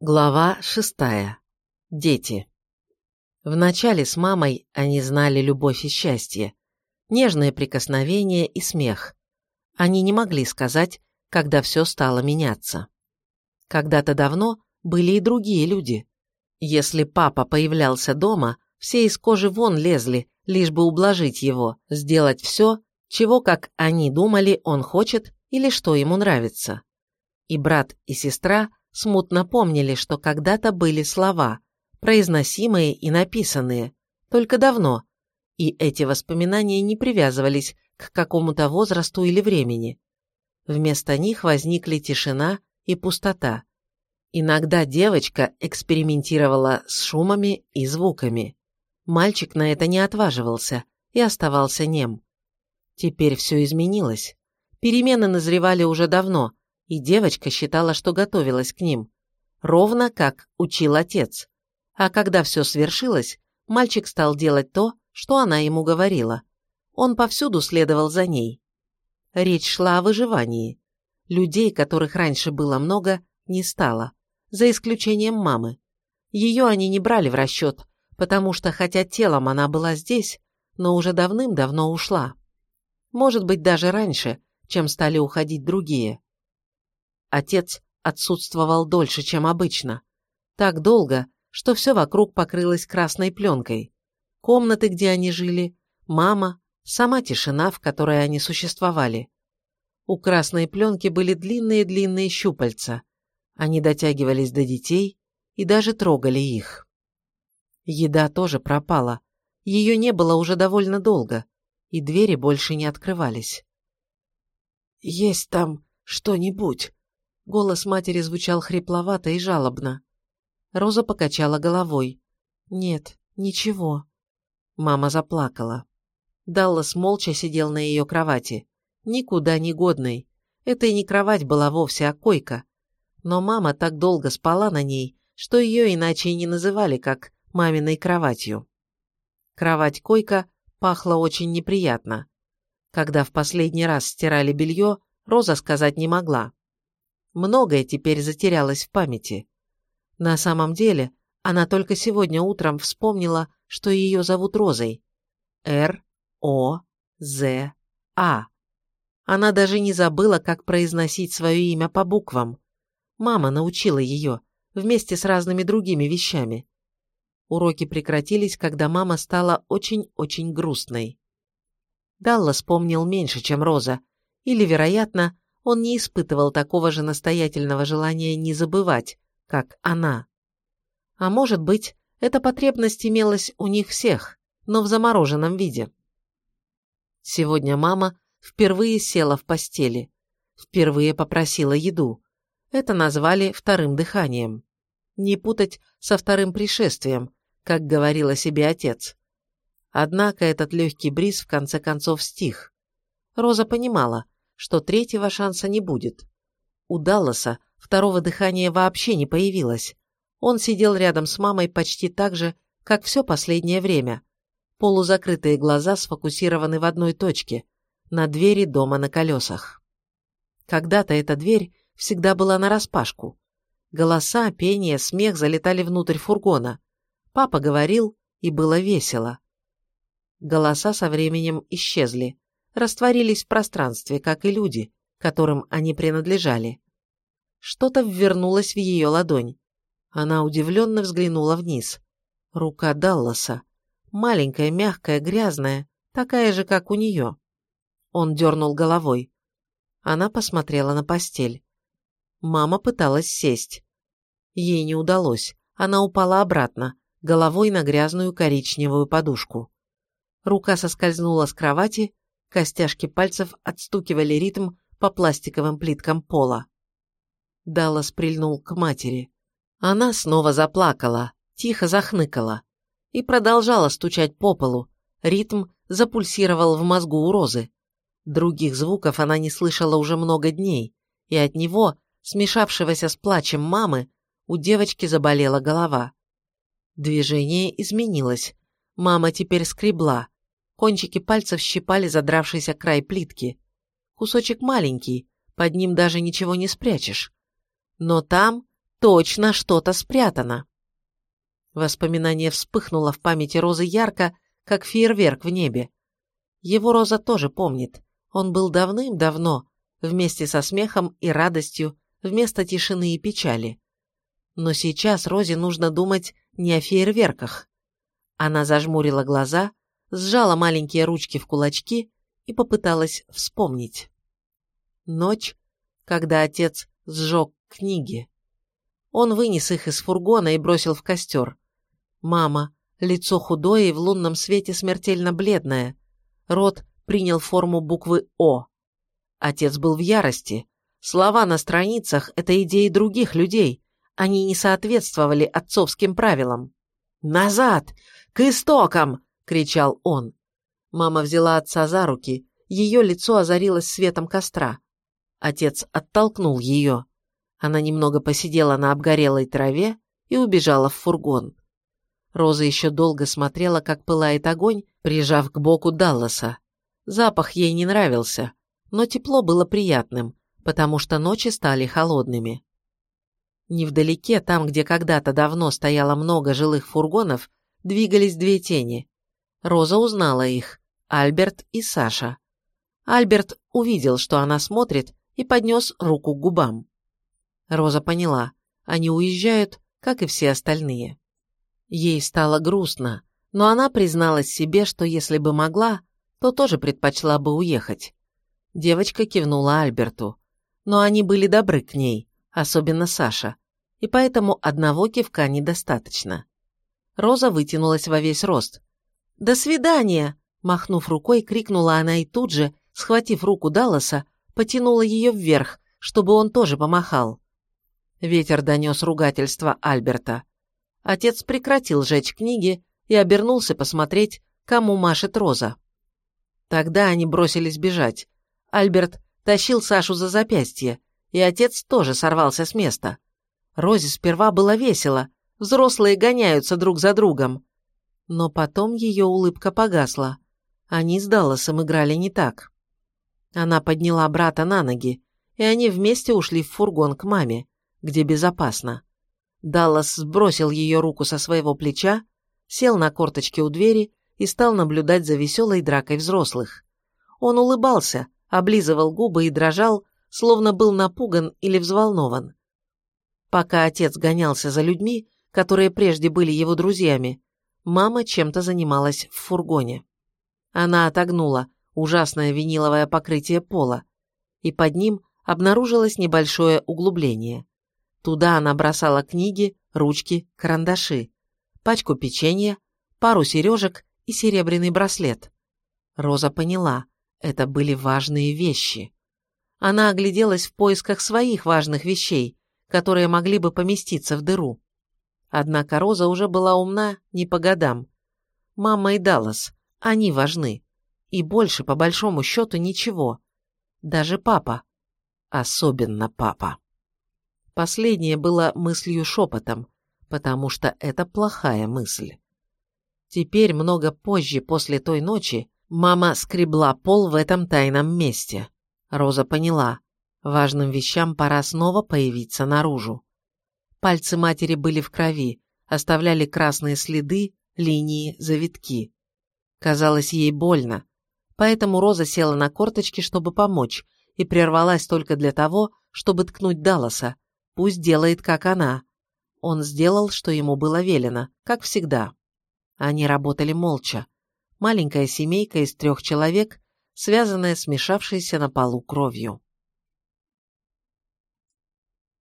Глава шестая. Дети. Вначале с мамой они знали любовь и счастье, нежные прикосновения и смех. Они не могли сказать, когда все стало меняться. Когда-то давно были и другие люди. Если папа появлялся дома, все из кожи вон лезли, лишь бы ублажить его, сделать все, чего, как они думали, он хочет или что ему нравится. И брат, и сестра – смутно помнили, что когда-то были слова, произносимые и написанные, только давно, и эти воспоминания не привязывались к какому-то возрасту или времени. Вместо них возникли тишина и пустота. Иногда девочка экспериментировала с шумами и звуками. Мальчик на это не отваживался и оставался нем. Теперь все изменилось. Перемены назревали уже давно, и девочка считала, что готовилась к ним, ровно как учил отец. А когда все свершилось, мальчик стал делать то, что она ему говорила. Он повсюду следовал за ней. Речь шла о выживании. Людей, которых раньше было много, не стало, за исключением мамы. Ее они не брали в расчет, потому что, хотя телом она была здесь, но уже давным-давно ушла. Может быть, даже раньше, чем стали уходить другие. Отец отсутствовал дольше, чем обычно. Так долго, что все вокруг покрылось красной пленкой. Комнаты, где они жили, мама, сама тишина, в которой они существовали. У красной пленки были длинные-длинные щупальца. Они дотягивались до детей и даже трогали их. Еда тоже пропала. Ее не было уже довольно долго, и двери больше не открывались. «Есть там что-нибудь?» Голос матери звучал хрипловато и жалобно. Роза покачала головой. «Нет, ничего». Мама заплакала. Даллас молча сидел на ее кровати. Никуда не годной. Это и не кровать была вовсе, а койка. Но мама так долго спала на ней, что ее иначе и не называли, как маминой кроватью. Кровать-койка пахла очень неприятно. Когда в последний раз стирали белье, Роза сказать не могла. Многое теперь затерялось в памяти. На самом деле, она только сегодня утром вспомнила, что ее зовут Розой. Р-О-З-А. Она даже не забыла, как произносить свое имя по буквам. Мама научила ее, вместе с разными другими вещами. Уроки прекратились, когда мама стала очень-очень грустной. Далла вспомнил меньше, чем Роза, или, вероятно, он не испытывал такого же настоятельного желания не забывать, как она. А может быть, эта потребность имелась у них всех, но в замороженном виде. Сегодня мама впервые села в постели, впервые попросила еду. Это назвали вторым дыханием. Не путать со вторым пришествием, как говорил о себе отец. Однако этот легкий бриз в конце концов стих. Роза понимала, что третьего шанса не будет. У Далласа второго дыхания вообще не появилось. Он сидел рядом с мамой почти так же, как все последнее время. Полузакрытые глаза сфокусированы в одной точке, на двери дома на колесах. Когда-то эта дверь всегда была нараспашку. Голоса, пение, смех залетали внутрь фургона. Папа говорил, и было весело. Голоса со временем исчезли растворились в пространстве, как и люди, которым они принадлежали. Что-то ввернулось в ее ладонь. Она удивленно взглянула вниз. Рука Далласа. Маленькая, мягкая, грязная, такая же, как у нее. Он дернул головой. Она посмотрела на постель. Мама пыталась сесть. Ей не удалось. Она упала обратно, головой на грязную коричневую подушку. Рука соскользнула с кровати Костяшки пальцев отстукивали ритм по пластиковым плиткам пола. Даллас прильнул к матери. Она снова заплакала, тихо захныкала и продолжала стучать по полу. Ритм запульсировал в мозгу у Розы. Других звуков она не слышала уже много дней, и от него, смешавшегося с плачем мамы, у девочки заболела голова. Движение изменилось. Мама теперь скребла, Кончики пальцев щипали задравшийся край плитки. Кусочек маленький, под ним даже ничего не спрячешь. Но там точно что-то спрятано. Воспоминание вспыхнуло в памяти Розы ярко, как фейерверк в небе. Его Роза тоже помнит. Он был давным-давно, вместе со смехом и радостью, вместо тишины и печали. Но сейчас Розе нужно думать не о фейерверках. Она зажмурила глаза, сжала маленькие ручки в кулачки и попыталась вспомнить. Ночь, когда отец сжег книги. Он вынес их из фургона и бросил в костер. Мама, лицо худое и в лунном свете смертельно бледное. Рот принял форму буквы «О». Отец был в ярости. Слова на страницах – это идеи других людей. Они не соответствовали отцовским правилам. «Назад! К истокам!» – кричал он. Мама взяла отца за руки. Ее лицо озарилось светом костра. Отец оттолкнул ее. Она немного посидела на обгорелой траве и убежала в фургон. Роза еще долго смотрела, как пылает огонь, прижав к боку Далласа. Запах ей не нравился, но тепло было приятным, потому что ночи стали холодными. Невдалеке, там, где когда-то давно стояло много жилых фургонов, двигались две тени. Роза узнала их – Альберт и Саша. Альберт увидел, что она смотрит, и поднес руку к губам. Роза поняла, они уезжают, как и все остальные. Ей стало грустно, но она призналась себе, что если бы могла, то тоже предпочла бы уехать. Девочка кивнула Альберту. Но они были добры к ней, особенно Саша, и поэтому одного кивка недостаточно. Роза вытянулась во весь рост. «До свидания!» Махнув рукой, крикнула она и тут же, схватив руку Далласа, потянула ее вверх, чтобы он тоже помахал. Ветер донес ругательство Альберта. Отец прекратил жечь книги и обернулся посмотреть, кому машет Роза. Тогда они бросились бежать. Альберт тащил Сашу за запястье, и отец тоже сорвался с места. Розе сперва было весело, взрослые гоняются друг за другом. Но потом ее улыбка погасла. Они с Далласом играли не так. Она подняла брата на ноги, и они вместе ушли в фургон к маме, где безопасно. Даллас сбросил ее руку со своего плеча, сел на корточки у двери и стал наблюдать за веселой дракой взрослых. Он улыбался, облизывал губы и дрожал, словно был напуган или взволнован. Пока отец гонялся за людьми, которые прежде были его друзьями, мама чем-то занималась в фургоне. Она отогнула ужасное виниловое покрытие пола, и под ним обнаружилось небольшое углубление. Туда она бросала книги, ручки, карандаши, пачку печенья, пару сережек и серебряный браслет. Роза поняла, это были важные вещи. Она огляделась в поисках своих важных вещей, которые могли бы поместиться в дыру. Однако Роза уже была умна не по годам. Мама и Даллас, они важны. И больше, по большому счету, ничего. Даже папа. Особенно папа. Последнее было мыслью шепотом, потому что это плохая мысль. Теперь, много позже, после той ночи, мама скребла пол в этом тайном месте. Роза поняла, важным вещам пора снова появиться наружу. Пальцы матери были в крови, оставляли красные следы, линии, завитки. Казалось ей больно, поэтому Роза села на корточки, чтобы помочь, и прервалась только для того, чтобы ткнуть Далласа, Пусть делает, как она. Он сделал, что ему было велено, как всегда. Они работали молча. Маленькая семейка из трех человек, связанная смешавшейся на полу кровью.